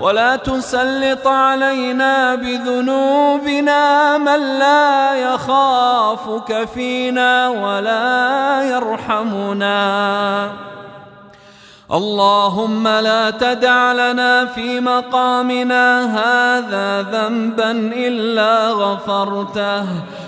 ولا تسلط علينا بذنوبنا من لا يخافك فينا ولا يرحمنا. اللهم لا تدع لنا في مقامنا هذا ذنبا إلا غفرته.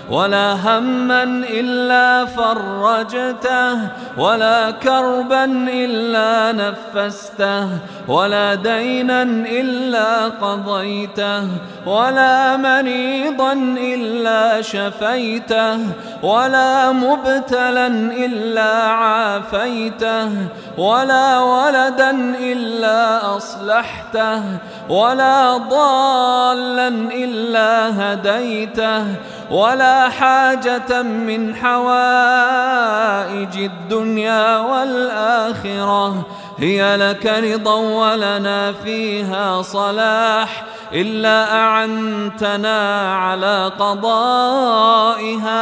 ولا هما إلا فرجته ولا كربا إلا نفسته ولا دينا إلا قضيته ولا مريضا إلا شفيته ولا مبتلا إلا عافيته ولا ولدا إلا أصلحته ولا ضالا إلا هديته ولا حاجة من حوائج الدنيا والآخرة. هي لك رضا ولنا فيها صلاح. إلا أعنتنا على قضائها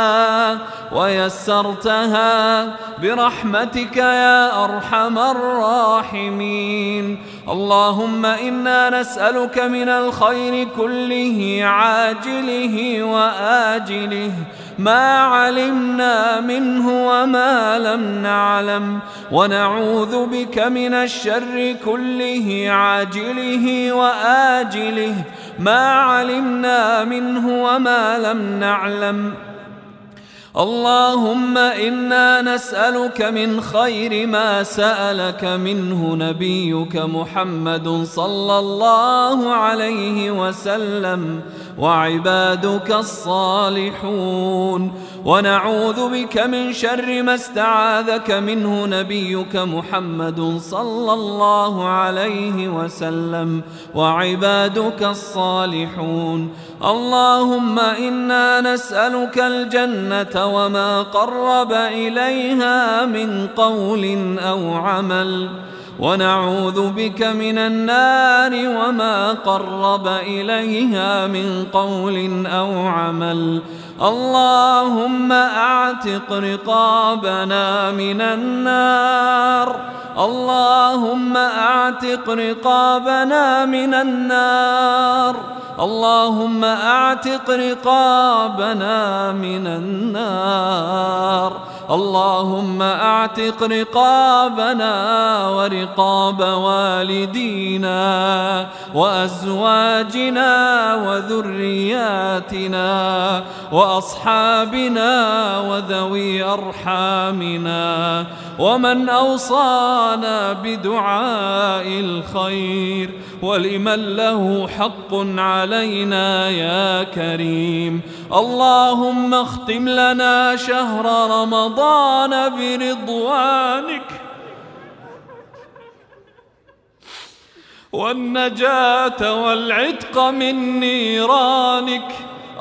ويسرتها برحمتك يا أرحم الراحمين. اللهم إنا نسألك من الخير كله عاجله وآجله. ما علمنا منه وما لم نعلم. ونعوذ بك من الشر كله عاجله وآجله. ما علمنا منه وما لم نعلم. اللهم إنا نسألك من خير ما سألك منه نبيك محمد صلى الله عليه وسلم. وعبادك الصالحون. ونعوذ بك من شر ما استعاذك منه نبيك محمد صلى الله عليه وسلم. وعبادك الصالحون. اللهم إنا نسألك الجنة وما قرب إليها من قول أو عمل. ونعوذ بك من النار وما قرب إليها من قول أو عمل. اللهم أعتق رقابنا من النار. اللهم أعتق رقابنا من النار. اللهم أعتق رقابنا من النار. اللهم أعتق رقابنا ورقاب والدينا وأزواجنا وذرياتنا وأصحابنا وذوي أرحامنا ومن أوصانا بدعاء الخير ولمن له حق علينا يا كريم اللهم اختم لنا شهر رمضان برضوانك والنجاة والعتق من نيرانك.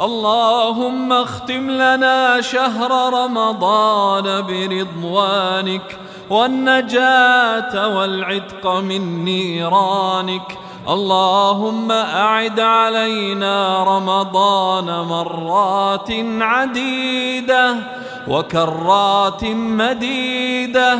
اللهم اختم لنا شهر رمضان برضوانك. والنجاة والعتق من نيرانك. اللهم أعد علينا رمضان مرات عديدة وكرات مديدة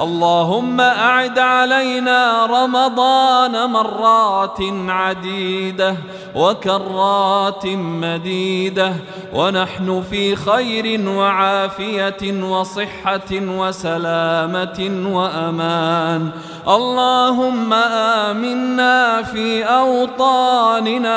اللهم أعد علينا رمضان مرات عديدة وكرات مديدة ونحن في خير وعافية وصحة وسلامة وأمان. اللهم آمنا في أوطاننا.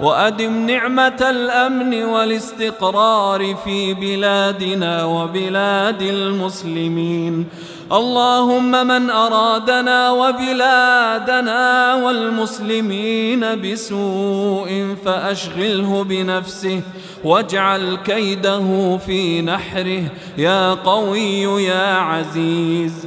وأدم نعمة الأمن والاستقرار في بلادنا وبلاد المسلمين. اللهم من أرادنا وبلادنا والمسلمين بسوء فأشغله بنفسه واجعل كيده في نحره. يا قوي يا عزيز.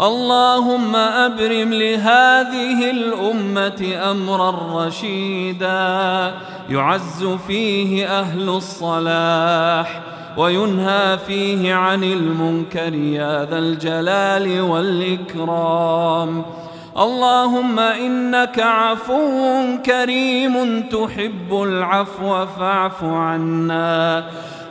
اللهم أبرم لهذه الأمة أمرا رشيدا يعز فيه أهل الصلاح وينهى فيه عن المنكر يا ذا الجلال والإكرام. اللهم إنك عفو كريم تحب العفو فاعف عنا.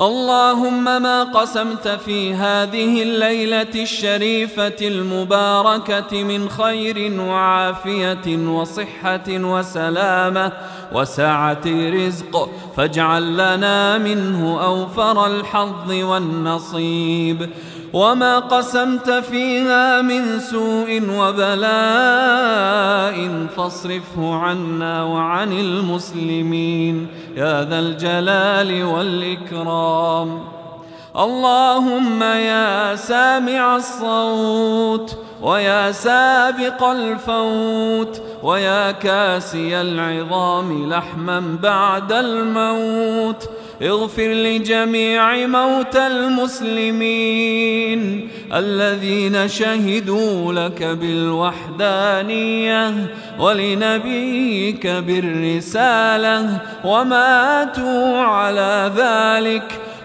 اللهم ما قسمت في هذه الليلة الشريفة المباركة من خير وعافية وصحة وسلامة وسعة رزق فاجعل لنا منه أوفر الحظ والنصيب. وما قسمت فيها من سوء وبلاء فاصرفه عنا وعن المسلمين. يا ذا الجلال والإكرام. اللهم يا سامع الصوت ويا سابق الفوت ويا كاسي العظام لحما بعد الموت اغفر لجميع موتى المسلمين الذين شهدوا لك بالوحدانية ولنبيك بالرسالة وماتوا على ذلك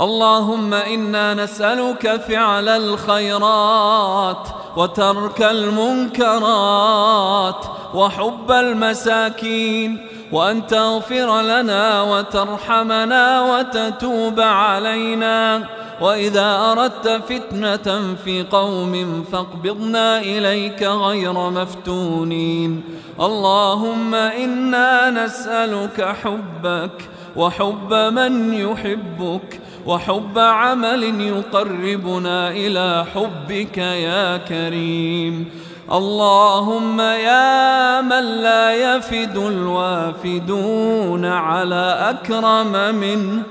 اللهم إنا نسألك فعل الخيرات وترك المنكرات وحب المساكين وأن تغفر لنا وترحمنا وتتوب علينا وإذا أردت فتنة في قوم فاقبضنا إليك غير مفتونين اللهم إنا نسألك حبك وحب من يحبك وحب عمل يقربنا إلى حبك يا كريم. اللهم يا من لا يفد الوافدون على أكرم منه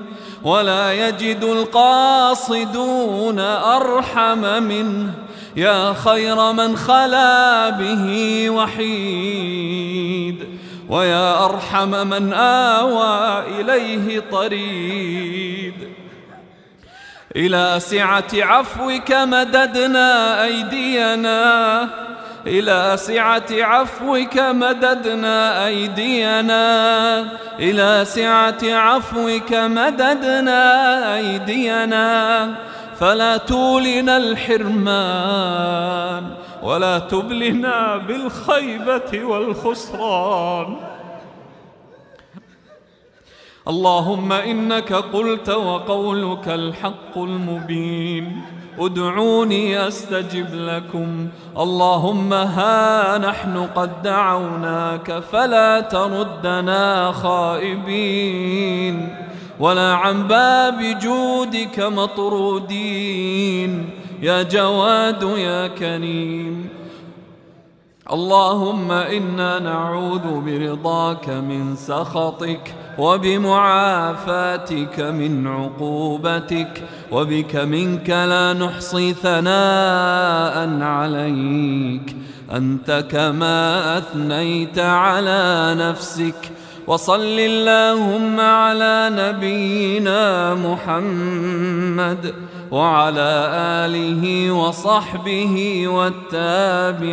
ولا يجد القاصدون أرحم منه. يا خير من خلا به وحيد ويا أرحم من آوى إليه طريد. إلى سعة عفوك مددنا أيدينا. إلى سعة عفوك مددنا أيدينا. إلى سعة عفوك مددنا أيدينا. فلا تولنا الحرمان ولا تبلنا بالخيبة والخسران. اللهم إنك قلت وقولك الحق المبين. ادعوني أستجب لكم. اللهم ها نحن قد دعوناك فلا تردنا خائبين. ولا عن باب جودك مطرودين. يا جواد يا كريم. اللهم إنا نعوذ برضاك من سخطك وبمعافاتك من عقوبتك وبك منك لا نحصي ثناء عليك. أنت كما أثنيت على نفسك. وصل اللهم على نبينا محمد. وعلى آله وصحبه والتابعين.